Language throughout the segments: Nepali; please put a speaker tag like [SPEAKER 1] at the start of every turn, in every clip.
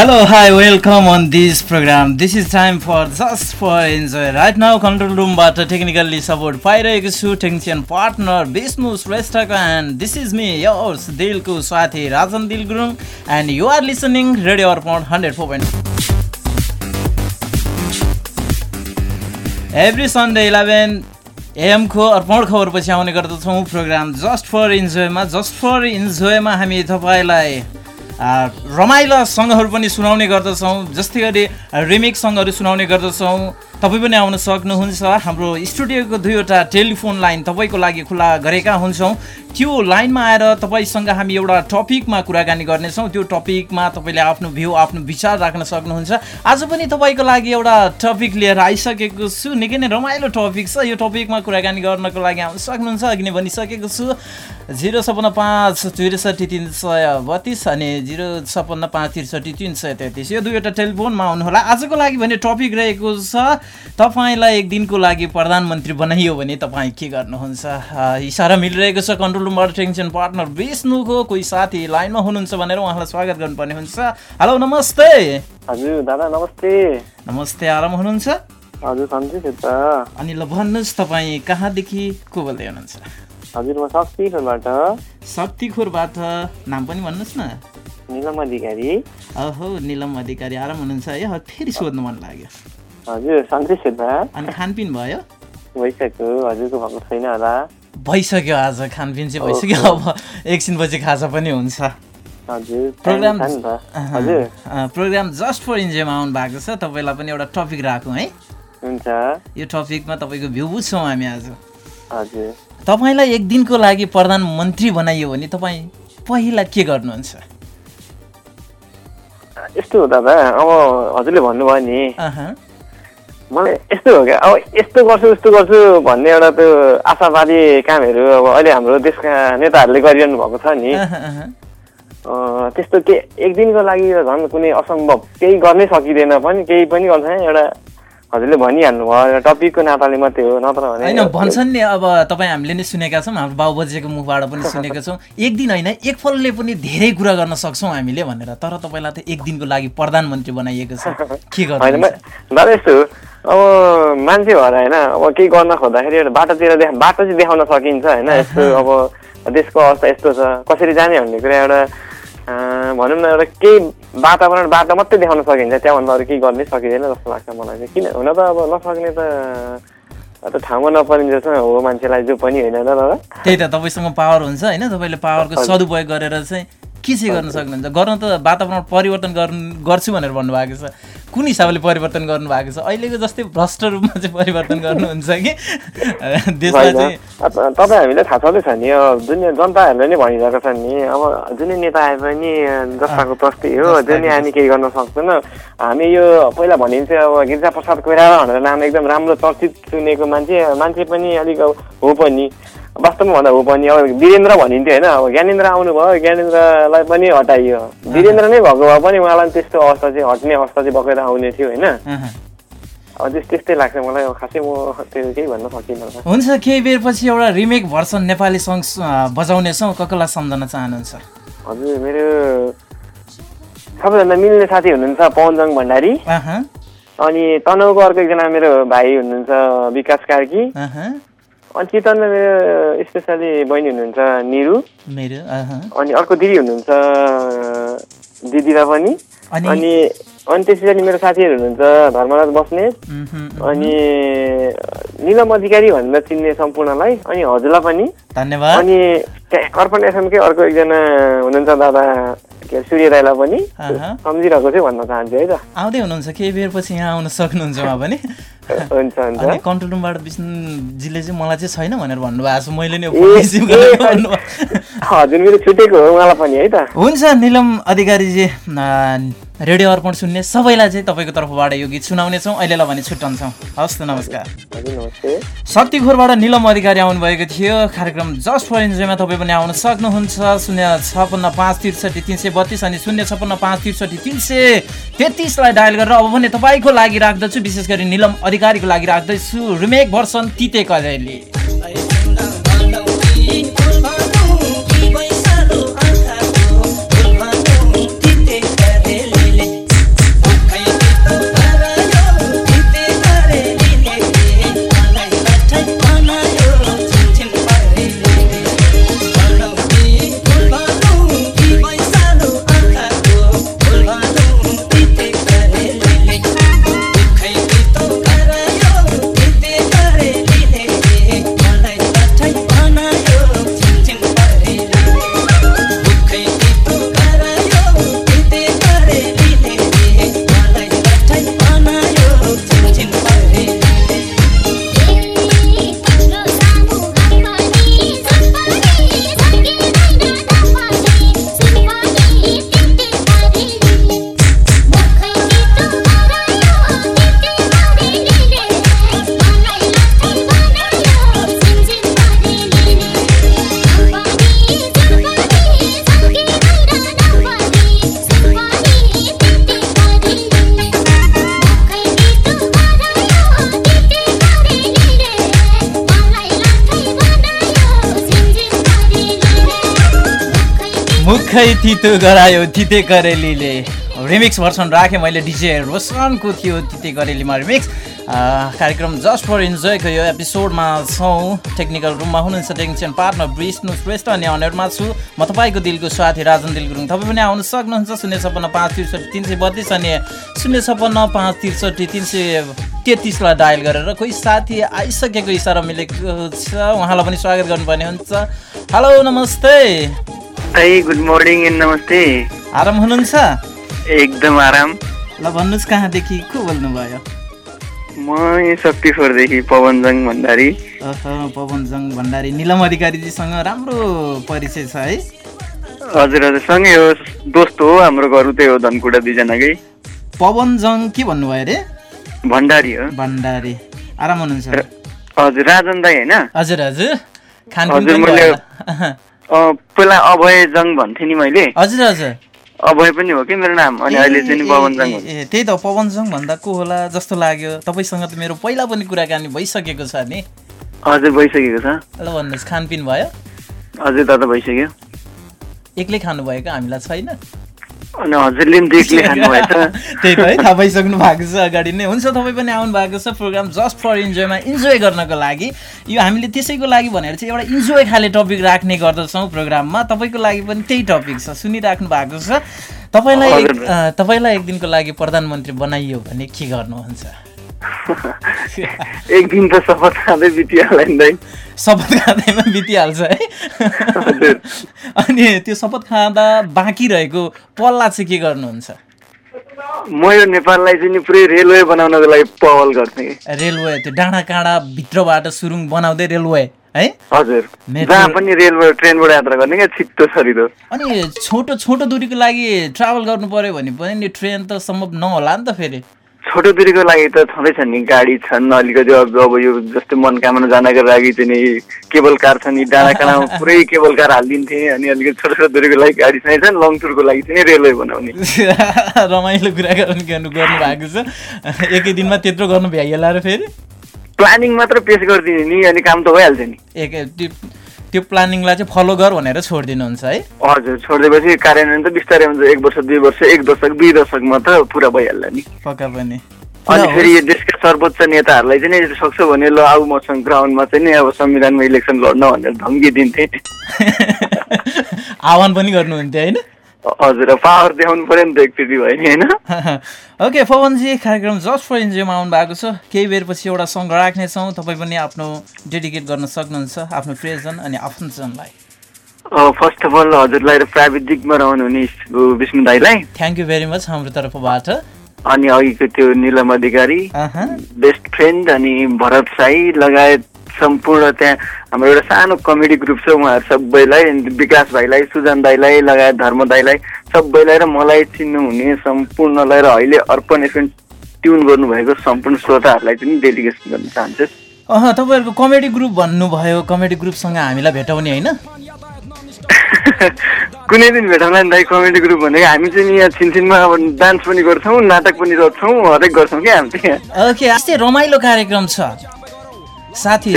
[SPEAKER 1] Hello, hi, welcome on this program. This is time for just for enjoy. Right now, control room बाट टेक्निकल्ली सपोर्ट पाइरहेको छु technician partner Vishnu श्रेष्ठको and this is me yours दिलको साथी Rajan Dil Gurung and you are listening radio Arpan hundred four point every Sunday eleven एएमको Arpan खबरपछि आउने गर्दछौँ प्रोग्राम जस्ट फर इन्जोयमा जस्ट फर इन्जोयमा हामी तपाईँलाई रमाइला सङ्गहरू पनि सुनाउने गर्दछौँ जस्तै गरी रिमिक सङ्गहरू सुनाउने गर्दछौँ। तपाईँ पनि आउन सक्नुहुन्छ। हाम्रो स्टुडियोको दुईवटा टेलिफोन लाइन तपाईँको लागि खुला गरेका हुन्छौँ। त्यो लाइनमा आएर तपाईँसँग हामी एउटा टपिकमा कुराकानी गर्नेछौँ। त्यो टपिकमा तपाईँले आफ्नो भ्यू आफ्नो विचार राख्न सक्नुहुन्छ। आज पनि तपाईँको लागि एउटा टपिक लिएर आइसकेको छु। निकै नै रमाइलो टपिक छ। यो टपिकमा कुराकानी गर्नको लागि आउन सक्नुहुन्छ। अघि नै भनिसकेको छु। जिरो छपन्न पाँच त्रिसठी तिन सय बत्तिस अनि जिरो छपन्न पाँच त्रिसठी तिन सय तेत्तिस। यो दुईवटा टेलिफोनमा आउनुहोला। आजको लागि भने टपिक रहेको छ तपाईँलाई एक दिनको लागि प्रधानमन्त्री बनाइयो भने तपाईँ के गर्नुहुन्छ? इसारा मिलिरहेको छ कन्ट्रोल रुमबाट टेन्सन पार्टनर विष्णुको। कोही साथी लाइनमा हुनुहुन्छ भनेर उहाँलाई स्वागत गर्नुपर्ने हुन्छ। हेलो नमस्ते।
[SPEAKER 2] हजुर दादा नमस्ते।
[SPEAKER 1] नमस्ते आराम हुनुहुन्छ?
[SPEAKER 2] हजुर
[SPEAKER 1] अनि ल भन्नुहोस् तपाईँ कहाँदेखि को बोल्दै हुनुहुन्छ?
[SPEAKER 2] हजुर म शक्तिखोरबाट
[SPEAKER 1] शक्तिखोरबाट नाम पनि भन्नुहोस् न।
[SPEAKER 2] निलम अधिकारी।
[SPEAKER 1] ओहो निलम अधिकारी आराम हुनुहुन्छ। है फेरि सोध्नु मन लाग्यो।
[SPEAKER 2] हजुर
[SPEAKER 1] अनि खानपिन भयो?
[SPEAKER 2] भइसक्यो हजुरको भएको छैन होला।
[SPEAKER 1] भइसक्यो आज खानपिन चाहिँ भइसक्यो। अब एकछिनपछि खाजा पनि हुन्छ। प्रोग्राम प्रोग्राम जस्ट फर इन्जोयमा आउनु भएको छ। तपाईँलाई पनि एउटा टपिक राखौँ है।
[SPEAKER 2] हुन्छ।
[SPEAKER 1] यो टपिकमा तपाईँको भ्यू बुझ्छौँ हामी आज।
[SPEAKER 2] हजुर।
[SPEAKER 1] तपाईँलाई एक दिनको लागि प्रधानमन्त्री बनाइयो भने तपाईँ पहिला के गर्नुहुन्छ?
[SPEAKER 2] यस्तो हो दादा। अब हजुरले भन्नुभयो नि मलाई यस्तो हो क्या? अब यस्तो गर्छु उस्तो गर्छु भन्ने एउटा त्यो आशावादी कामहरू अब अहिले हाम्रो देशका नेताहरूले गरिरहनु भएको छ नि। त्यस्तो के एक दिनको लागि झन् कुनै असम्भव केही गर्नै सकिँदैन पनि केही पनि गर्छ एउटा हजुरले भनिहाल्नु भयो टपिकको नाताले मात्रै हो नत्र भने
[SPEAKER 1] होइन भन्छन् नि अब तपाईँ हामीले नै सुनेका छौँ हाम्रो बाउ बजेको मुखबाट पनि सुनेका छौँ। एक दिन होइन एक फलले पनि धेरै कुरा गर्न सक्छौँ हामीले भनेर तर तपाईँलाई त एक दिनको लागि प्रधानमन्त्री बनाइएको छ। के
[SPEAKER 2] होइन
[SPEAKER 1] गर्नु
[SPEAKER 2] म- दादा यस्तो अब मान्छे भएर होइन अब केही गर्न खोज्दाखेरि एउटा बाटोतिर देखा बाटो चाहिँ देखाउन सकिन्छ होइन यस्तो अब देशको अवस्था यस्तो छ कसरी जाने भन्ने कुरा एउटा भनौँ न एउटा केही वातावरण बाटो मात्रै देखाउन सकिन्छ त्यहाँभन्दा अरू केही गर्नै सकिँदैन जस्तो लाग्छ मलाई चाहिँ। किन? हुन त अब नसक्ने त त ठाउँमा नपरिने जस्तो हो मान्छेलाई जो पनि होइन
[SPEAKER 1] त्यही त तपाईँसँग पावर हुन्छ होइन? तपाईँले पावरको सदुपयोग गरेर चाहिँ के चाहिँ गर्न सक्नुहुन्छ? गर्नु त वातावरण परिवर्तन गर्नु गर्छु भनेर भन्नुभएको छ। कुन हिसाबले परिवर्तन गर्नुभएको छ? अहिलेको जस्तै भ्रष्ट रूपमा चाहिँ परिवर्तन गर्नुहुन्छ कि? देशलाई चाहिँ
[SPEAKER 2] तपाईँ हामीलाई थाहा छँदैछ नि दुनियाँ जनताहरूले नै भनिरहेको छ नि अब जुनै नेता आए पनि जस्ताको तस्तै हो जुनै हामी केही गर्न सक्दैन। हामी यो पहिला भनिन्छ अब गिरिजा प्रसाद कोइराला भनेर नाम एकदम राम्रो चर्चित सुनेको मान्छे मान्छे पनि अलिक हो पनि। वास्तवमा भन्दा हो पनि अब वीरेन्द्र भनिन्थ्यो होइन अब ज्ञानेन्द्र आउनुभयो ज्ञानेन्द्रलाई पनि हटाइयो। वीरेन्द्र नै भएको भए पनि उहाँलाई त्यस्तो अवस्था चाहिँ हट्ने अवस्था चाहिँ बगेर आउने थियो होइन। त्यस्तै लाग्छ मलाई खासै म त्यो केही भन्न सकिनँ।
[SPEAKER 1] हुन्छ केही बेरपछि एउटा रिमेक भर्सन नेपाली सङ्ग बजाउनेछौँ। कसलाई सम्झन चाहनुहुन्छ?
[SPEAKER 2] हजुर मेरो सबैभन्दा मिल्ने साथी हुनुहुन्छ पवनजङ भण्डारी। अनि तनहुको अर्को एकजना मेरो भाइ हुनुहुन्छ विकास कार्की। अनि चितवनमा मेरो स्पेसली बहिनी हुनुहुन्छ निरु।
[SPEAKER 1] मेरो अहँ।
[SPEAKER 2] अनि अर्को दिदी हुनुहुन्छ दिदीरा पनि
[SPEAKER 1] अनि
[SPEAKER 2] अनि त्यसरी मेरो साथीहरू हुनुहुन्छ धर्मराज बस्नेत। अनि निलम अधिकारी भनेर चिन्ने सम्पूर्णलाई अनि हजुरलाई पनि।
[SPEAKER 1] धन्यवाद।
[SPEAKER 2] अनि अर्पण एफएमकै अर्को एकजना हुनुहुन्छ दादा
[SPEAKER 3] के सूर्य दाईलाई पनि। सम्झिरहेको छु भन्न चाहन्छु है त।
[SPEAKER 1] आउँदै हुनुहुन्छ केही बेरपछि यहाँ आउन सक्नुहुन्छ उहाँ पनि।
[SPEAKER 3] हुन्छ हुन्छ
[SPEAKER 1] अनि कन्ट्रोल रुमबाट विष्णुजीले चाहिँ मलाई चाहिँ छैन भनेर भन्नुभएको छ। मैले नि
[SPEAKER 3] हजुर मेरो छुटेको हो उहाँलाई पनि है त?
[SPEAKER 1] हुन्छ निलम अधिकारीजी रेडियो अर्पण सुन्ने सबैलाई चाहिँ तपाईँको तर्फबाट यो गीत सुनाउनेछौँ। अहिलेलाई भने छुट्टाउँछौँ हस् त नमस्कार। शक्तिखोरबाट निलम अधिकारी आउनुभएको थियो। कार्यक्रम जस्ट फर इन्जोयमा तपाईँ पनि आउन सक्नुहुन्छ। शून्य छपन्न पाँच त्रिसठी तिन सय बत्तिस अनि शून्य छपन्न पाँच त्रिसठी तिन सय तेत्तिसलाई डायल गरेर अब भने तपाईँको लागि राख्दछु। विशेष गरी निलम अधिकारीको लागि राख्दैछु। रिमेक भर्सन तिते कजैली तितो गरायो तिते करेलीले। रिमिक्स भर्सन राखेँ मैले डिजे रोशनको थियो तिते करेलीमा रिमिक्स कार्यक्रम जस्ट फर इन्जोयको यो एपिसोडमा छौँ। टेक्निकल रुममा हुनुहुन्छ टेक्निसियन पार्टनर विष्णु श्रेष्ठ अनि अनरमा छु। म तपाईँको दिलको साथी राजन दिल गुरुङ तपाईँ पनि आउन सक्नुहुन्छ शून्य छप्पन्न पाँच त्रिसठी तिन सय बत्तिस अनि शून्य छप्पन्न पाँच त्रिसठी तिन सय तेत्तिसलाई डायल गरेर कोही साथी आइसकेको इसारा मिलेको छ। उहाँलाई पनि स्वागत गर्नुपर्ने हुन्छ। हेलो नमस्ते।
[SPEAKER 3] है गुड मर्निङ एन्ड नमस्ते।
[SPEAKER 1] आराम हुनुहुन्छ?
[SPEAKER 3] एकदम आराम।
[SPEAKER 1] ल भन्नुहोस् कहाँदेखि को बोल्नुभयो?
[SPEAKER 3] म यहाँ शक्तिखोरदेखि पवनजङ भण्डारी।
[SPEAKER 1] पवनजङ भण्डारी निलम अधिकारीजीसँग राम्रो परिचय छ है।
[SPEAKER 3] हजुर हजुर सँगै हो। दोस्त हो हाम्रो घर उतै हो धनकुटा दुईजनाकै।
[SPEAKER 1] पवनजङ के भन्नुभयो अरे?
[SPEAKER 3] भण्डारी हो।
[SPEAKER 1] भण्डारी। आराम हुनुहुन्छ?
[SPEAKER 3] हजुर राजन दाई होइन?
[SPEAKER 1] हजुर हजुर।
[SPEAKER 3] मैले-? अँ, पहिला अभय जङ भन्थेँ नि मैले।
[SPEAKER 1] हजुर हजुर।
[SPEAKER 3] अभय पनि हो कि मेरो नाम? अनि अहिले चाहिँ पवन जङ
[SPEAKER 1] ए, त्यही त पवनजङ भन्दा को होला जस्तो लाग्यो। तपाईँसँग त मेरो पहिला पनि कुराकानी भइसकेको छ नि।
[SPEAKER 3] हजुर भइसकेको छ।
[SPEAKER 1] ल भन्नुहोस् खानपिन भयो?
[SPEAKER 3] हजुर दादा भइसक्यो।
[SPEAKER 1] एक्लै खानुभएको हामीलाई छैन?
[SPEAKER 3] अनि हजुरले पनि देख्ने खानुभएछ
[SPEAKER 1] त्यही त है थाहा पाइसक्नु भएको छ अगाडि नै। हुन्छ तपाईँ पनि आउनु भएको छ प्रोग्राम जस्ट फर इन्जोयमा। इन्जोय गर्नको लागि। यो हामीले त्यसैको लागि भनेर चाहिँ एउटा इन्जोय खाले टपिक राख्ने गर्दछौँ प्रोग्राममा। तपाईँको लागि पनि त्यही टपिक छ सुनिराख्नु भएको छ। तपाईँलाई तपाईँलाई एक दिनको लागि प्रधानमन्त्री बनाइयो भने के गर्नुहुन्छ?
[SPEAKER 3] एक दिन त शपथ खाँदै बितिहाल्ला नि दाइ
[SPEAKER 1] शपथ खाँदैमा बितिहाल्छ है। अनि त्यो शपथ खाँदा बाँकी रहेको पल्ला चाहिँ के गर्नुहुन्छ?
[SPEAKER 3] म यो नेपाललाई चाहिँ नि पुरै रेलवे बनाउनको लागि पहल गर्थेँ
[SPEAKER 1] रेलवे त्यो डाँडा काँडा भित्रबाट सुरुङ बनाउँदै रेलवे है?
[SPEAKER 3] हजुर। जहाँ पनि रेलवे ट्रेनबाट यात्रा गर्ने क्या छिट्टो सरिलो
[SPEAKER 1] अनि छोटो छोटो दूरीको लागि ट्राभल गर्नु पर्यो भने पनि ट्रेन त सम्भव नहोला नि त फेरि।
[SPEAKER 3] छोटो दूरीको लागि त छँदैछ नि गाडी छन् अलिकति अब अब यो जस्तै मनकामना जानको लागि चाहिँ नि केबल कार छ नि डाँडा काँडामा पुरै केबल कार हालिदिन्थे अनि अलिकति छोटो छोटो दूरीको लागि गाडी चाहिन्छ लङ टुरको लागि चाहिँ रेलवे बनाउने।
[SPEAKER 1] रमाइलो कुरा गर्नु गर्नु गर्नु भएको छ। एकै दिनमा त्यत्रो गर्नु भ्याइएला र फेरि?
[SPEAKER 3] प्लानिङ मात्र पेस गरिदिने नि अनि काम त भइहाल्छ नि।
[SPEAKER 1] एक त्यो प्लानिङलाई चाहिँ फलो गर भनेर छोडिदिनुहुन्छ है।
[SPEAKER 3] हजुर छोडिदिएपछि कार्यान्वयन त बिस्तारै हुन्छ एक वर्ष दुई वर्ष एक दशक दुई दशकमा त पुरा भइहाल्ला नि।
[SPEAKER 1] पक्का पनि।
[SPEAKER 3] अनि फेरि यो देशका सर्वोच्च नेताहरूलाई चाहिँ नि सक्छ भने ल आऊ मसँग ग्राउन्डमा चाहिँ नि अब संविधानमा इलेक्सन लड्न भनेर धम्की दिन्थे।
[SPEAKER 1] आह्वान पनि गर्नुहुन्थ्यो होइन?
[SPEAKER 3] हजुर पावर देखाउनु पर्यो नि त एकचोटि भयो नि होइन?
[SPEAKER 1] ओके पवनजी कार्यक्रम जस्ट फर इन्जोयमा आउनु भएको छ। केही बेरपछि एउटा सङ्ग राख्नेछौँ। तपाईँ पनि आफ्नो डेडिकेट गर्न सक्नुहुन्छ आफ्नो प्रियजन अनि आफन्तजनलाई।
[SPEAKER 3] फर्स्ट अफ अल हजुरलाई र प्राविधिकमा रहनुहुने विष्णु दाईलाई।
[SPEAKER 1] थ्याङ्क यू भेरी मच हाम्रो तर्फबाट।
[SPEAKER 3] अनि अघिको त्यो निलम अधिकारी। बेस्ट फ्रेन्ड अनि भरत साई लगायत सम्पूर्ण त्यहाँ हाम्रो एउटा सानो कमेडी ग्रुप छ उहाँहरू सबैलाई विकास भाइलाई सुजन दाईलाई लगायत धर्म दाईलाई सबैलाई र मलाई चिन्नुहुने सम्पूर्णलाई र अहिले अर्पण एफएम ट्युन गर्नुभएको सम्पूर्ण श्रोताहरूलाई पनि डेडिकेसन गर्न चाहन्छु।
[SPEAKER 1] अहँ तपाईँहरूको कमेडी ग्रुप भन्नुभयो कमेडी ग्रुपसँग हामीलाई भेटाउने होइन?
[SPEAKER 3] कुनै दिन भेटौँला नि दाई कमेडी ग्रुप भनेको हामी चाहिँ यहाँ छिनछिनमा अब डान्स पनि गर्छौँ नाटक पनि गर्छौँ हरेक गर्छौँ क्या हामी। चाहिँ यहाँ
[SPEAKER 1] ओके यस्तै रमाइलो कार्यक्रम छ। साथी?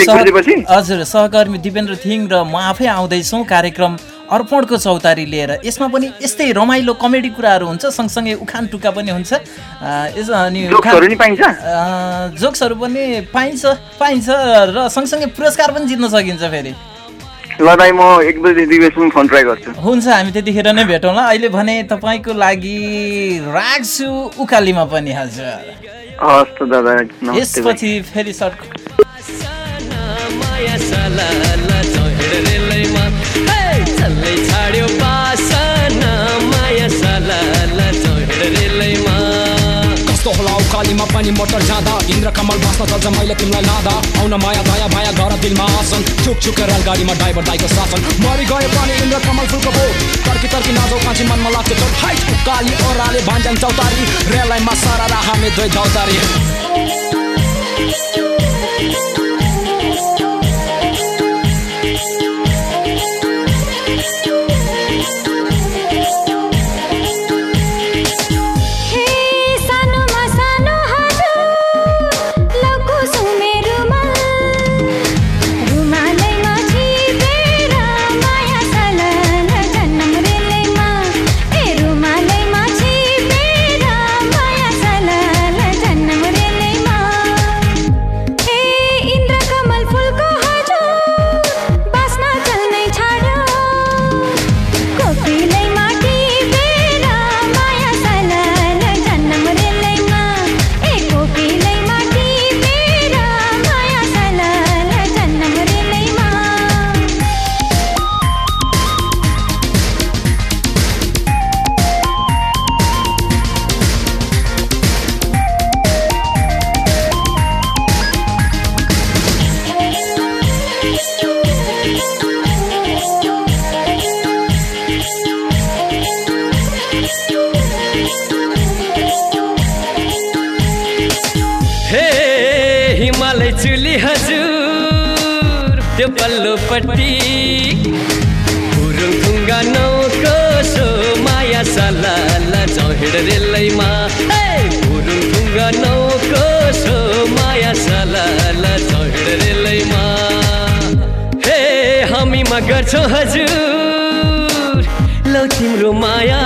[SPEAKER 1] हजुर सहकर्मी दिपेन्द्र थिङ र म आफै आउँदैछौँ। कार्यक्रम अर्पणको चौतारी लिएर। यसमा पनि यस्तै रमाइलो कमेडी कुराहरू हुन्छ सँगसँगै उखान टुक्का पनि हुन्छ। अनि
[SPEAKER 3] जोक्सहरू
[SPEAKER 1] पनि पाइन्छ पाइन्छ र सँगसँगै पुरस्कार पनि जित्न सकिन्छ फेरि। हुन्छ हामी त्यतिखेर नै भेटौँला। अहिले भने तपाईँको लागि राख्छु उकालीमा पनि हजुर। यसपछि फेरि सर्ट
[SPEAKER 4] कस्तो होला उकालीमा पनि मोटर जाँदा? इन्द्र कमल बाँच्न चल्छ मैले तिमीलाई लाँदा? आउन माया दया माया गर दिलमा आसन। चुक चुक रेलगाडीमा ड्राइभर दाइको शासन मरि गए पनि इन्द्र कमल फुलको बोट तर्की तर्की नाचौ काँची मनमा लाग्छ चोट हाइट उकाली ओह्राले भान्जाङ चौतारी। रेललाइनमा सारा र हामी दुई चौतारी।
[SPEAKER 5] हामीमा गर्छौँ हजुर। लौ तिम्रो माया।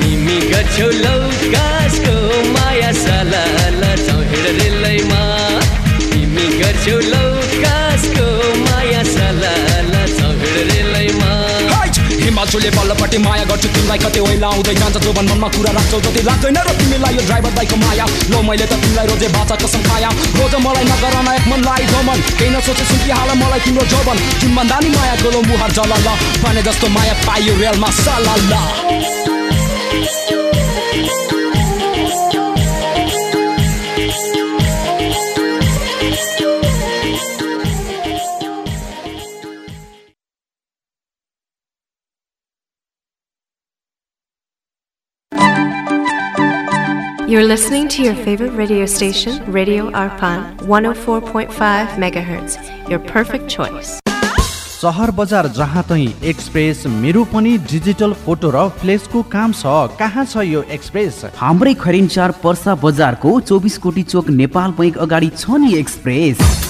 [SPEAKER 5] तिमी गर्छौ लौकासको माया साला चौहिड रेलैमा। तिमी गर्छौ लौकासको
[SPEAKER 4] हिमाचुले पल्लोपट्टि माया गर्छु तिमीलाई कति ओइला आउँदै जान्छ जोबन मनमा कुरा राख्छौ जति लाग्दैन र तिमीलाई यो ड्राइभर दाइको माया। लो मैले त तिमीलाई रोजे बाचा कसम खाया। रोज मलाई नगर न एक मनलाई गमन केही नसोचे सुकिहाल मलाई तिम्रो जोबन जुन भन्दा नि माया गोलो मुहार जल ल भने जस्तो माया पाइयो रेलमा साला
[SPEAKER 6] You're listening to your favorite radio station, Radio Arpan, 104.5 megahertz. Your perfect choice.
[SPEAKER 7] सहर बजार जहाँ तै एक्सप्रेस मेरो पनि डिजिटल फोटो र फ्लेसको काम छ कहाँ छ यो एक्सप्रेस
[SPEAKER 8] हाम्रै खरिन्चार पर्सा बजारको चौबिस कोटी चोक नेपाल बैङ्क अगाडि छ नि एक्सप्रेस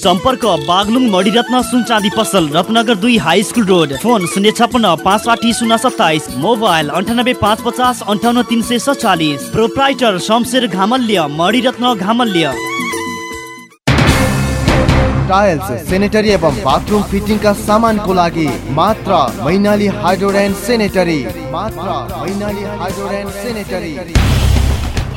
[SPEAKER 9] सम्पर्क बागलुङ मणिरत्न सुन चाँदी पसल रत्नगर दुई हाई स्कुल रोड। फोन शून्य छपन्न पाँच साठी शून्य सत्ताइस। मोबाइल अन्ठानब्बे पाँच पचास अन्ठाउन्न तिन सय सत्तालिस proprietor Shamsher Ghamalya Maniratna Ghamalya.
[SPEAKER 10] Tiles sanitary एवं बाथरूम फिटिङका सामानको लागि मात्र मैनाली हाइड्रोड एन्ड सेनेटरी। मात्र मैनाली हाइड्रोड एन्ड सेनेटरी।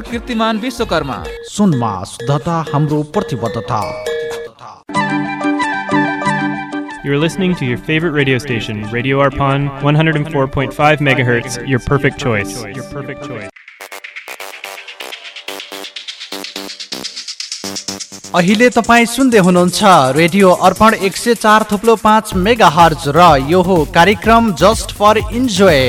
[SPEAKER 11] कीर्तिमान विश्वकर्मा
[SPEAKER 7] सुनमा शुद्धता हाम्रो प्रतिबद्धता
[SPEAKER 12] You're listening to your favorite radio station, Radio Arpon, 104.5 megahertz, your perfect choice. Your perfect choice.
[SPEAKER 7] अहिले तपाईँ सुन्दै हुनुहुन्छ रेडियो अर्पण एक सय चार थुप्लो पाँच मेगा हर्ज र यो हो कार्यक्रम just for enjoy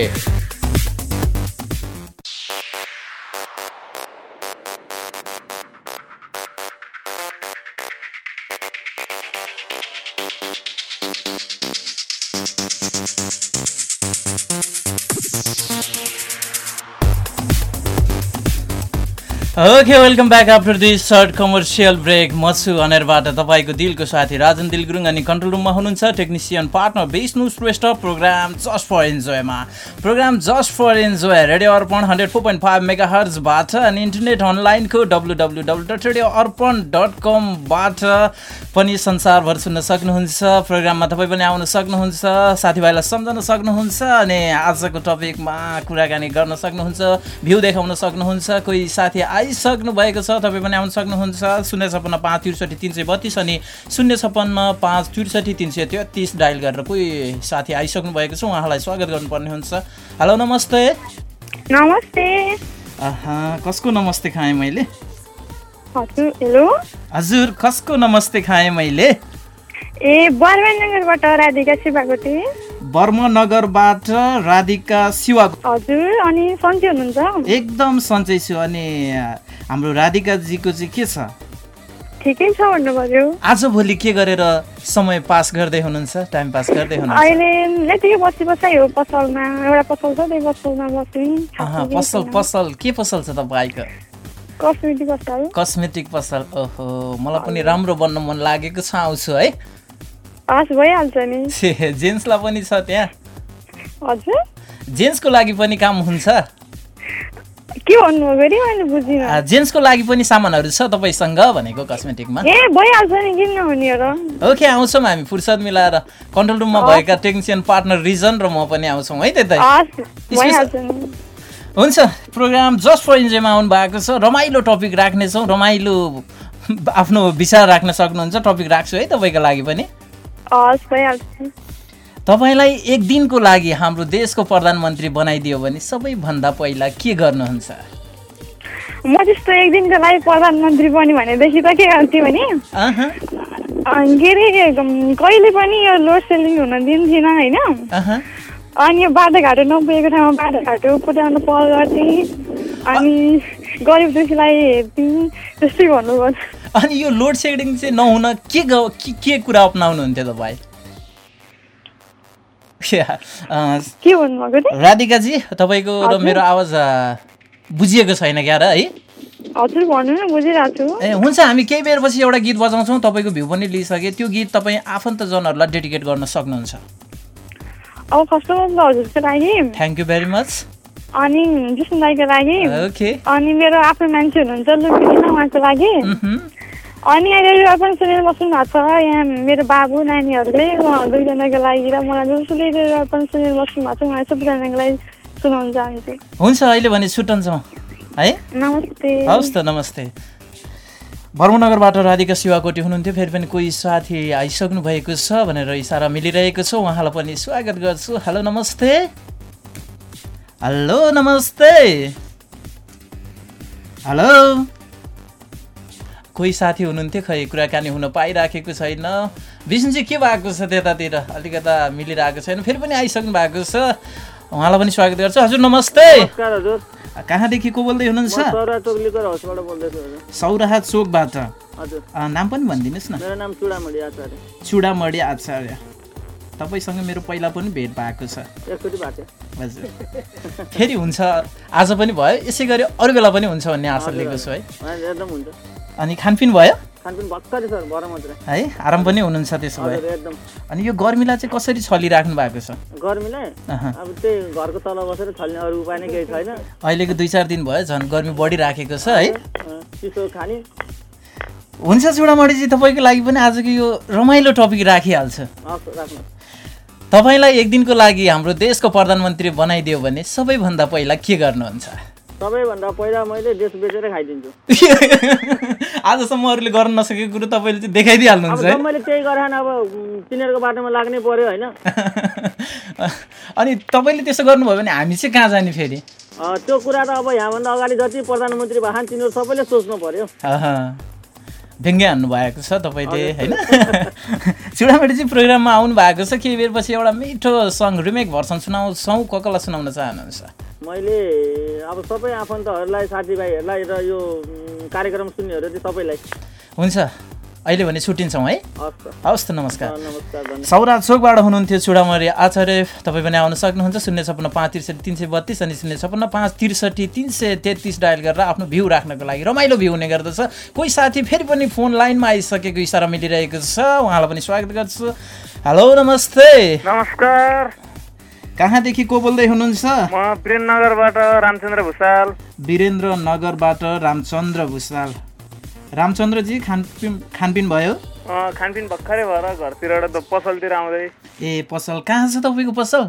[SPEAKER 1] okay welcome back after this short commercial break म छु अनेरबाट तपाईँको दिलको साथी राजन दिल गुरुङ अनि कन्ट्रोल रुममा हुनुहुन्छ technician partner Vishnu Shrestha programme just for इन्जोयमा programme just for enjoy radio Arpan hundred four point five mega हर्जबाट अनि इन्टरनेट अनलाइनको W W W dot radio Arpan dot कमबाट पनि संसारभर सुन्न सक्नुहुन्छ। प्रोग्राममा तपाईँ पनि आउन सक्नुहुन्छ साथीभाइलाई सम्झाउन सक्नुहुन्छ अनि आजको टपिकमा कुराकानी गर्न सक्नुहुन्छ भ्यू देखाउन सक्नुहुन्छ। कोही साथी आइसक्नु भएको छ तपाईँ पनि आउन सक्नुहुन्छ। शून्य छप्पन्न पाँच त्रिसठी तिन सय बत्तिस अनि शून्य छप्पन्न पाँच त्रिसठी तिन सय तेत्तिस डायल गरेर कोही साथी आइसक्नु भएको छ उहाँलाई स्वागत गर्नुपर्ने हुन्छ। हेलो नमस्ते।
[SPEAKER 13] नमस्ते।
[SPEAKER 1] कसको नमस्ते खाएँ मैले?
[SPEAKER 13] हजुर
[SPEAKER 1] कसको नमस्ते खाएँ मैले?
[SPEAKER 13] ए बर्मानगरबाट राधिका शिवाकोटी
[SPEAKER 1] बर्मनगरबाट राधिका शिवा
[SPEAKER 13] हजुर अनि सन्चै हुनुहुन्छ?
[SPEAKER 1] एकदम सन्चै छु अनि हाम्रो राधिकाजीको चाहिँ के छ?
[SPEAKER 13] ठिकै छ भन्नु पर्यो
[SPEAKER 1] आजभोलि के गरेर समय पास गर्दै हुनुहुन्छ टाइम पास गर्दै हुनुहुन्छ?
[SPEAKER 13] अहिले यतिकै बसी बसाइ हो पसलमा एउटा पसल छ त्यही पसलमा बस्ने।
[SPEAKER 1] आहा, पसल पसल के पसल छ तपाईँको?
[SPEAKER 13] कस्मेटिक पसल।
[SPEAKER 1] कस्मेटिक पसल ओहो मलाई पनि राम्रो बन्न मन लागेको छ आउँछु है।
[SPEAKER 13] हस् भइहाल्छ नि।
[SPEAKER 1] छे, जेन्ट्सलाई पनि छ त्यहाँ।
[SPEAKER 13] हजुर।
[SPEAKER 1] जेन्ट्सको लागि पनि काम हुन्छ।
[SPEAKER 13] के भन्नुभयो फेरि मैले बुझिनँ।
[SPEAKER 1] आ, जेन्ट्सको लागि पनि सामानहरू छ तपाईँसँग भनेको कस्मेटिकमा?
[SPEAKER 13] ए भइहाल्छ नि किन नहुने र
[SPEAKER 1] ओके आउँछौँ हामी फुर्सद मिलाएर। कन्ट्रोल रुममा भएका टेक्निसियन पार्टनर रिजन र म पनि आउँछौँ है त्यतै। हुन्छ प्रोग्राम जस्ट फर इन्जोयमा आउनु भएको छ। रमाइलो टपिक राख्नेछौँ रमाइलो आफ्नो विचार राख्न सक्नुहुन्छ टपिक राख्छु है तपाईँको लागि पनि।
[SPEAKER 13] हस् भइहाल्छ।
[SPEAKER 1] तपाईँलाई एक दिनको लागि हाम्रो देशको प्रधानमन्त्री बनाइदियो भने सबैभन्दा पहिला के गर्नुहुन्छ?
[SPEAKER 13] म त्यस्तो एक दिनको लागि प्रधानमन्त्री बन्यो भनेदेखि त के गर्थेँ भने के अरे कहिले पनि यो लोड सेलिङ हुन दिन्थिनँ होइन। अनि यो बाटोघाटो नपुगेको ठाउँमा बाटोघाटो पुर्याउनु पहल गर्थेँ। अनि गरिब दुखीलाई हेर्थेँ त्यस्तै भन्नुपर्छ
[SPEAKER 1] अनि यो लोड सेडिङ चाहिँ नहुन के के के कुरा अप्नाउनुहुन्थ्यो तपाईँ राधिकाजी तपाईँको र। मेरो आवाज बुझिएको छैन क्या र है? ए हुन्छ हामी केही बेरपछि एउटा गीत बजाउँछौँ तपाईँको भ्यू पनि लिइसकेँ। त्यो गीत तपाईँ आफन्तजनहरूलाई डेडिकेट गर्न सक्नुहुन्छ।
[SPEAKER 13] अब फर्स्ट अफ अल हजुरको लागि।
[SPEAKER 1] थ्याङ्क यू भेरी मच
[SPEAKER 13] अनि विष्णु दाईको लागि।
[SPEAKER 1] ओके
[SPEAKER 13] अनि मेरो आफ्नो मान्छे हुनुहुन्छ लुकिन उहाँको लागि। अनि अहिले पनि सुनेर बस्नु भएको छ यहाँ मेरो बाबु नानीहरूले उहाँ दुईजनाको लागि र मलाई जसले पनि सुनेर बस्नु भएको छ उहाँ सबैजनाको लागि सुनाउनु चाहन्छु।
[SPEAKER 1] हुन्छ अहिले भने छुट्टन्छौँ है?
[SPEAKER 13] नमस्ते।
[SPEAKER 1] हवस् त नमस्ते। भर्मनगरबाट राधिका शिवाकोटी हुनुहुन्थ्यो फेरि पनि कोही साथी आइसक्नु भएको छ भनेर इसारा मिलिरहेको छ उहाँलाई पनि स्वागत गर्छु। हेलो नमस्ते। हेलो नमस्ते। हेलो। कोही साथी हुनुहुन्थ्यो खै कुराकानी हुन पाइराखेको छैन। विष्णुजी के भएको छ त्यतातिर? अलिकता मिलिरहेको छैन फेरि पनि आइसक्नु भएको छ। उहाँलाई पनि स्वागत गर्छु। हजुर नमस्ते।
[SPEAKER 14] हजुर।
[SPEAKER 1] कहाँदेखि को बोल्दै हुनुहुन्छ? सौराहा चोकबाट? नाम पनि भनिदिनुहोस् न।
[SPEAKER 14] मेरो नाम चुडामणी आचार्य।
[SPEAKER 1] चुडामडी आचार्य। तपाईँसँग मेरो पहिला पनि भेट भएको छ। हजुर। फेरि हुन्छ। आज पनि भयो। यसै गरी अरू बेला पनि हुन्छ भन्ने आशा लिएको छु है। अनि खानपिन भयो? है आराम पनि हुनुहुन्छ त्यसो भए। अनि यो गर्मीलाई चाहिँ कसरी छलिराख्नु भएको छ? अहिलेको दुई चार दिन भयो झन् गर्मी बढिराखेको छ है। हुन्छ चुडामडीजी तपाईँको लागि पनि आजको यो रमाइलो टपिक राखिहाल्छ। तपाईँलाई एक दिनको लागि हाम्रो देशको प्रधानमन्त्री बनाइदियो भने सबैभन्दा पहिला के गर्नुहुन्छ?
[SPEAKER 14] सबैभन्दा पहिला मैले देश बेचेरै खाइदिन्छु।
[SPEAKER 1] आजसम्म अरूले गर्न नसकेको कुरो तपाईँले चाहिँ देखाइदिइहाल्नुहुन्छ है।
[SPEAKER 14] मैले त्यही गरेन अब तिनीहरूको बाटोमा लाग्नै पर्यो होइन?
[SPEAKER 1] अनि तपाईँले त्यसो गर्नुभयो भने हामी चाहिँ कहाँ जाने फेरि?
[SPEAKER 14] त्यो कुरा त अब यहाँभन्दा अगाडि जति प्रधानमन्त्री भएछन् तिनीहरू सबैले सोच्नु पर्यो।
[SPEAKER 1] व्यङ्ग्य हान्नु भएको छ तपाईँले होइन? चुडामेटी चाहिँ प्रोग्राममा आउनु भएको छ। केही बेरपछि एउटा मिठो सङ्ग रिमेक भर्सन सुनाउँछौँ। को कसलाई सुनाउन चाहनुहुन्छ।
[SPEAKER 14] मैले अब सबै आफन्तहरूलाई साथीभाइहरूलाई र यो कार्यक्रम सुन्नेहरू चाहिँ सबैलाई।
[SPEAKER 1] हुन्छ। अहिले भने छुट्टिन्छौँ है। हवस् त। नमस्कार।
[SPEAKER 14] अँ, नमस्कार धन्यवाद।
[SPEAKER 1] सौरा चोकबाट हुनुहुन्थ्यो चुडामरी आचार्य। तपाईँ पनि आउन सक्नुहुन्छ। शून्य छपन्न पाँच त्रिसठी तिन सय बत्तिस अनि शून्य छपन्न पाँच त्रिसठी तिन सय तेत्तिस डायल गरेर आफ्नो भ्यू राख्नको लागि रमाइलो भ्यू हुने गर्दछ। कोही साथी फेरि पनि फोन लाइनमा आइसकेको इसारा मिलिरहेको छ। उहाँलाई पनि स्वागत गर्छु। हेलो नमस्ते।
[SPEAKER 15] नमस्कार।
[SPEAKER 1] कहाँदेखि को बोल्दै हुनुहुन्छ?
[SPEAKER 15] वीरेन्द्रनगरबाट रामचन्द्र भुषाल
[SPEAKER 1] वीरेन्द्र नगरबाट रामचन्द्र भुषाल रामचन्द्रजी खानपिन खानपिन भयो?
[SPEAKER 15] खानपिन भर्खरै भएर घरतिरबाट त पसलतिर आउँदै।
[SPEAKER 1] ए पसल कहाँ छ तपाईँको पसल?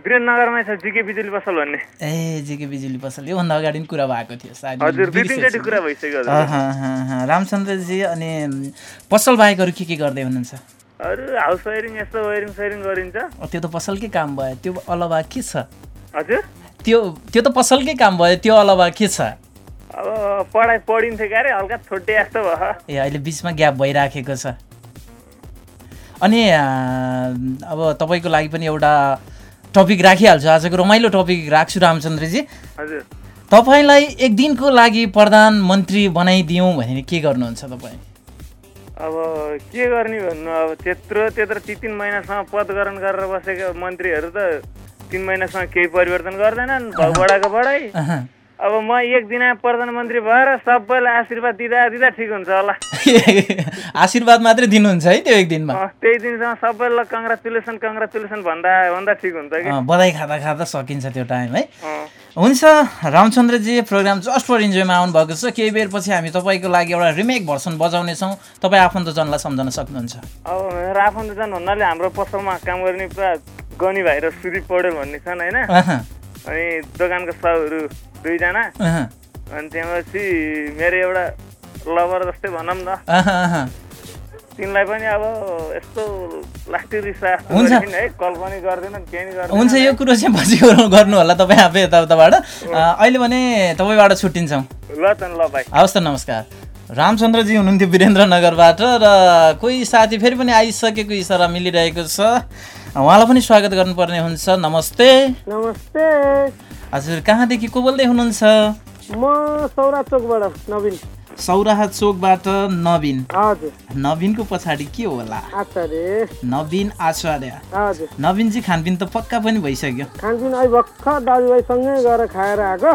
[SPEAKER 15] वीरेन्द्रनगरमै छ जिके बिजुली पसल भन्ने।
[SPEAKER 1] ए जेके बिजुली पसल। योभन्दा अगाडि पनि कुरा भएको थियो सायद।
[SPEAKER 15] हजुर दुई। तिनचोटि कुरा भइसक्यो।
[SPEAKER 1] रामचन्द्रजी अनि पसल बाहेक अरू के के गर्दै हुनुहुन्छ?
[SPEAKER 15] अरू हाउस वायरिङ यस्तो वायरिङ सायरिङ गरिन्छ।
[SPEAKER 1] त्यो त पसलकै काम भयो। त्यो अलावा के छ?
[SPEAKER 15] हजुर?
[SPEAKER 1] त्यो त्यो त पसलकै काम भयो। त्यो अलावा के छ?
[SPEAKER 15] अब पढाइ पढिन्थ्यो क्यारे हल्का छुट्टे जस्तो भयो।
[SPEAKER 1] ए अहिले बिचमा ग्याप भइराखेको छ। अनि अब तपाईँको लागि पनि एउटा टपिक राखिहाल्छु। आजको रमाइलो टपिक राख्छु रामचन्द्रजी।
[SPEAKER 15] हजुर।
[SPEAKER 1] तपाईँलाई एक दिनको लागि प्रधानमन्त्री बनाइदिउँ भने के गर्नुहुन्छ तपाईँ?
[SPEAKER 15] अब के गर्ने भन्नु अब त्यत्रो त्यत्रो ती तिन महिनासम्म पद ग्रहण गरेर बसेका मन्त्रीहरू त तिन महिनासम्म केही परिवर्तन गर्दैनन् बढाएको बढाइ। अब म एक दिन प्रधानमन्त्री भएर सबैलाई आशीर्वाद दिँदा दिँदा ठिक हुन्छ होला।
[SPEAKER 1] आशीर्वाद मात्रै दिनुहुन्छ है त्यो एक दिनमा?
[SPEAKER 15] त्यही दिनसम्म सबैलाई कङ्ग्रेचुलेसन कङ्ग्रेचुलेसन भन्दा भन्दा ठिक हुन्छ कि?
[SPEAKER 1] बधाई खाँदा खाँदा सकिन्छ त्यो टाइम है। हुन्छ रामचन्द्रजी प्रोग्राम जस्ट फर इन्जोयमा आउनुभएको छ। केही बेरपछि हामी तपाईँको लागि एउटा रिमेक भर्सन बजाउनेछौँ। तपाईँ आफन्तजनलाई सम्झन सक्नुहुन्छ।
[SPEAKER 15] अब मेरो आफन्तजन भन्नाले हाम्रो पसलमा काम गर्ने पुरा गनी भाइ र सुदीप पौडेल भन्ने छन् होइन? अनि दोकानको साउहरू दुईजना। अनि त्यहाँपछि मेरो एउटा लभर जस्तै भनौँ न। तिनलाई पनि अब यस्तो लास्टिक रिसा
[SPEAKER 1] हुन्छ।
[SPEAKER 15] है कल पनि गर्दैनन् केही नि गर्दैन
[SPEAKER 1] हुन्छ यो कुरो चाहिँ पछि गर्नु- होला तपाईँ आफै यताउताबाट। अहिले भने तपाईँबाट छुट्टिन्छौँ।
[SPEAKER 15] ल त ल भाइ।
[SPEAKER 1] हवस् त नमस्कार। रामचन्द्रजी हुनुहुन्थ्यो वीरेन्द्रनगरबाट र कोही साथी फेरि पनि आइसकेको इसारा मिलिरहेको छ। उहाँलाई पनि स्वागत गर्नुपर्ने हुन्छ। नमस्ते।
[SPEAKER 16] नमस्ते।
[SPEAKER 1] हजुर कहाँदेखि को बोल्दै हुनुहुन्छ?
[SPEAKER 16] म सौरा चोकबाट नवीन।
[SPEAKER 1] सौराहा चोकबाट नवीन। नवीनको पछाडि के होला? नवीन आचार्य। नवीनजी खानपिन त पक्का पनि भइसक्यो।
[SPEAKER 16] खानपिन दाजुभाइसँगै गएर खाएर आएको।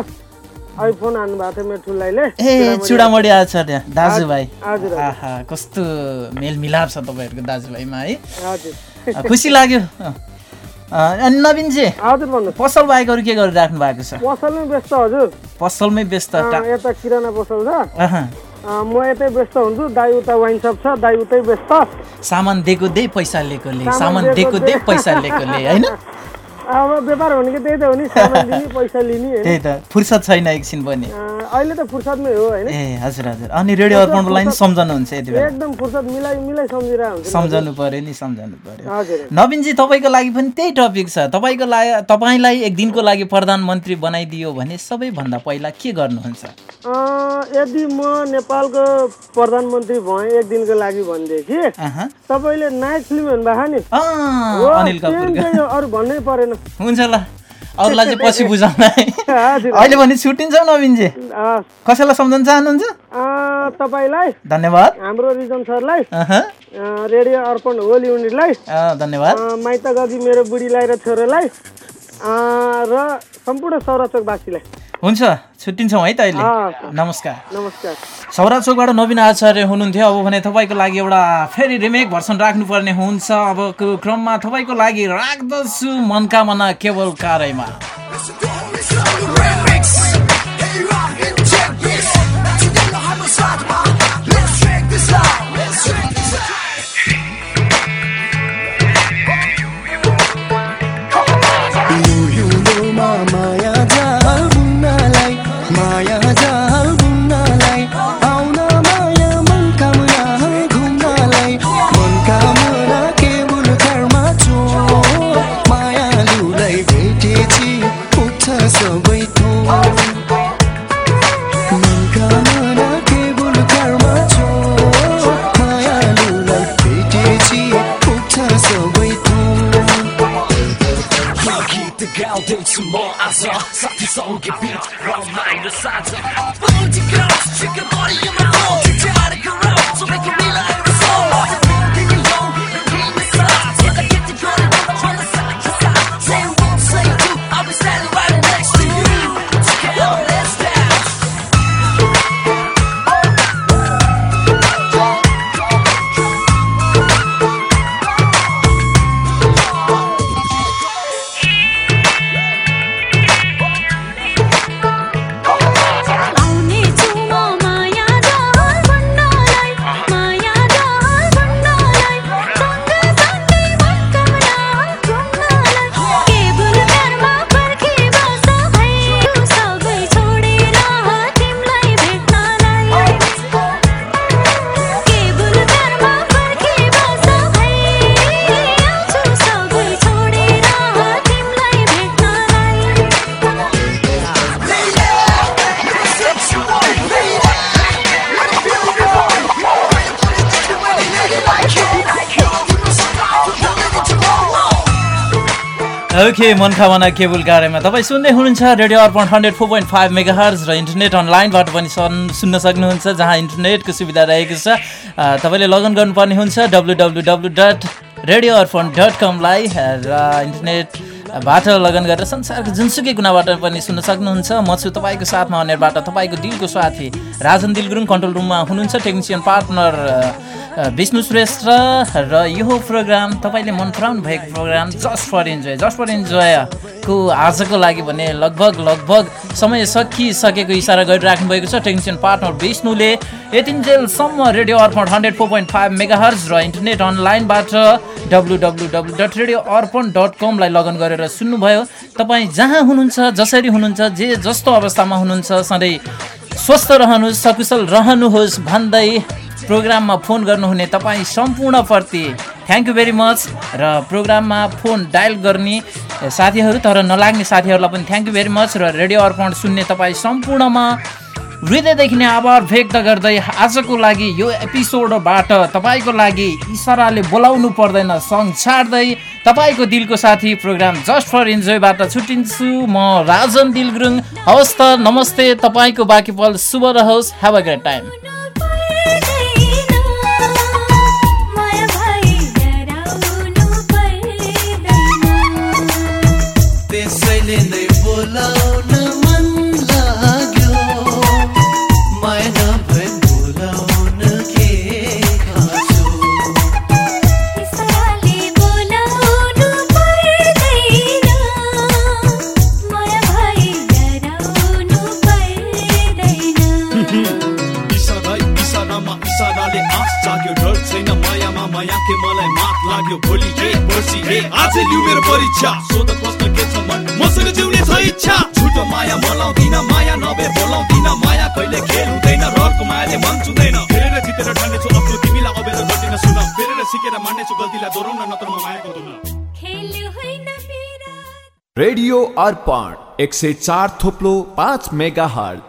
[SPEAKER 16] अहिले फोन हान्नु भएको थियो मेरो ठुलाइले
[SPEAKER 1] ए चुडामडी आचार्य दाजुभाइ। कस्तो मेलमिलाप छ तपाईँहरूको दाजुभाइमा है?
[SPEAKER 16] हजुर।
[SPEAKER 1] खुसी लाग्यो। अनि नवीनजी
[SPEAKER 16] हजुर
[SPEAKER 1] पसल बाहेक अरू के गरिराख्नु भएको छ?
[SPEAKER 16] पसलमै व्यस्त हजुर।
[SPEAKER 1] पसलमै व्यस्त
[SPEAKER 16] यता किराना पसल छ। म यतै व्यस्त हुन्छु दाई उता वाइन सप छ दाई उतै व्यस्त।
[SPEAKER 1] सामान दिएको दे पैसा लिएकोले
[SPEAKER 16] सामान दिएको
[SPEAKER 1] दे। पैसा लिएकोले होइन?
[SPEAKER 16] अब व्यापार भनेको त्यही त हो नि सामान दिने पैसा लिने
[SPEAKER 1] त्यही त फुर्सद छैन एकछिन पनि।
[SPEAKER 16] अहिले त फुर्सदमै हो होइन।
[SPEAKER 1] ए हजुर हजुर। अनि रेडियो अर्पणलाई नि सम्झनुहुन्छ यति बेला।
[SPEAKER 16] एकदम फुर्सद मिलाइ मिलाइ सम्झिरहेको हुन्छ।
[SPEAKER 1] सम्झाउनु पर्यो नि सम्झाउनु पर्यो। नवीनजी तपाईँको लागि पनि त्यही टपिक छ। तपाईँको लागि तपाईँलाई एक दिनको लागि प्रधानमन्त्री बनाइदियो भने सबैभन्दा पहिला के गर्नुहुन्छ?
[SPEAKER 16] यदि म नेपालको प्रधानमन्त्री भएँ एक दिनको लागि भनेदेखि। तपाईँले नायक फिल्म हेर्नुभएको नि। अरू भन्नै परेन।
[SPEAKER 1] हुन्छ ल। अरूलाई चाहिँ पछि
[SPEAKER 16] हजुर।
[SPEAKER 1] अहिले भने छुट्टिन्छौँ नवीनजी कसैलाई सम्झाउन चाहनुहुन्छ?
[SPEAKER 16] तपाईँलाई।
[SPEAKER 1] धन्यवाद।
[SPEAKER 16] हाम्रो रिजन सरलाई। रेडियो अर्पण होल युनिटलाई
[SPEAKER 1] धन्यवाद।
[SPEAKER 16] माइत गजी मेरो बुढीलाई र छोरालाई। र सम्पूर्ण सौराचोकवासीलाई
[SPEAKER 1] हुन्छ छुट्टिन्छौँ है त अहिले। नमस्कार।
[SPEAKER 16] नमस्कार।
[SPEAKER 1] सौरा चोकबाट नवीन आचार्य हुनुहुन्थ्यो। अब भने तपाईँको लागि एउटा फेरि रिमेक भर्सन राख्नुपर्ने हुन्छ। अबको क्रममा तपाईँको लागि राख्दछु मनकामना केवल कारैमा। ओके मन खावना केबुल कार्यमा तपाईँ सुन्दै हुनुहुन्छ radio Arpan hundred four point five mega hertz र इन्टरनेट अनलाइनबाट पनि सन सुन्न सक्नुहुन्छ जहाँ इन्टरनेटको सुविधा रहेको छ। तपाईँले लगइन गर्नुपर्ने हुन्छ W W W dot radio Arpan dot कमलाई र इन्टरनेटबाट लगन गरेर संसारको जुनसुकै कुनाबाट पनि सुन्न सक्नुहुन्छ। म छु तपाईँको साथमा अनेरबाट तपाईँको दिलको साथी राजन दिल गुरुङ कन्ट्रोल रुममा हुनुहुन्छ टेक्निसियन पार्टनर विष्णु श्रेष्ठ र यो प्रोग्राम तपाईँले मन पराउनु भएको programme just for enjoy just for इन्जोयको आजको लागि भने लगभग लगभग समय सकिसकेको इसारा गरिराख्नु भएको छ। टेक्निसियन पार्टनर विष्णुले यतिन्जेलसम्म radio Arpan hundred four point five mega hertz र इन्टरनेट अनलाइनबाट W W W dot radio Arpan dot कमलाई लगन गरेर सुन्नुभयो। तपाईँ जहाँ हुनुहुन्छ जसरी हुनुहुन्छ जे जस्तो अवस्थामा हुनुहुन्छ सधैँ स्वस्थ रहनुहोस् सकुशल रहनुहोस् भन्दै प्रोग्राममा फोन गर्नुहुने तपाईँ सम्पूर्णप्रति थ्याङ्क यू भेरी मच र प्रोग्राममा फोन डायल गर्ने साथीहरू तर नलाग्ने साथीहरूलाई पनि थ्याङ्क यू भेरी मच र रेडियो अर्पण सुन्ने तपाईँ सम्पूर्णमा हृदयदेखि नै आभार व्यक्त गर्दै आजको लागि यो एपिसोडबाट तपाईँको लागि इसाराले बोलाउनु पर्दैन सङ्ग छाड्दै तपाईँको दिलको साथी प्रोग्राम जस्ट फर इन्जोयबाट छुट्टिन्छु म राजन दिल गुरुङ हवस् त नमस्ते तपाईँको बाँकी पल शुभ रहोस्। हेभ अ ग्रेट टाइम
[SPEAKER 17] आज लिउ मेरो परीक्षा सोध प्रश्न के छ मन मसँग जिउने छ इच्छा। झुटो माया मलाउँदिन माया नभए बोलाउँदिन माया कहिले खेल हुँदैन रहरको मायाले मन छुँदैन फेरेर जितेर ठान्नेछु आफ्नो तिमीलाई अबेर गर्दिन सुन। फेरेर सिकेर मान्नेछु गल्तीलाई दोहोऱ्याउन नत्र म माया गर्दैन।
[SPEAKER 18] रेडियो अर्पण एक सय चार थोप्लो पाँच मेगा हर्ट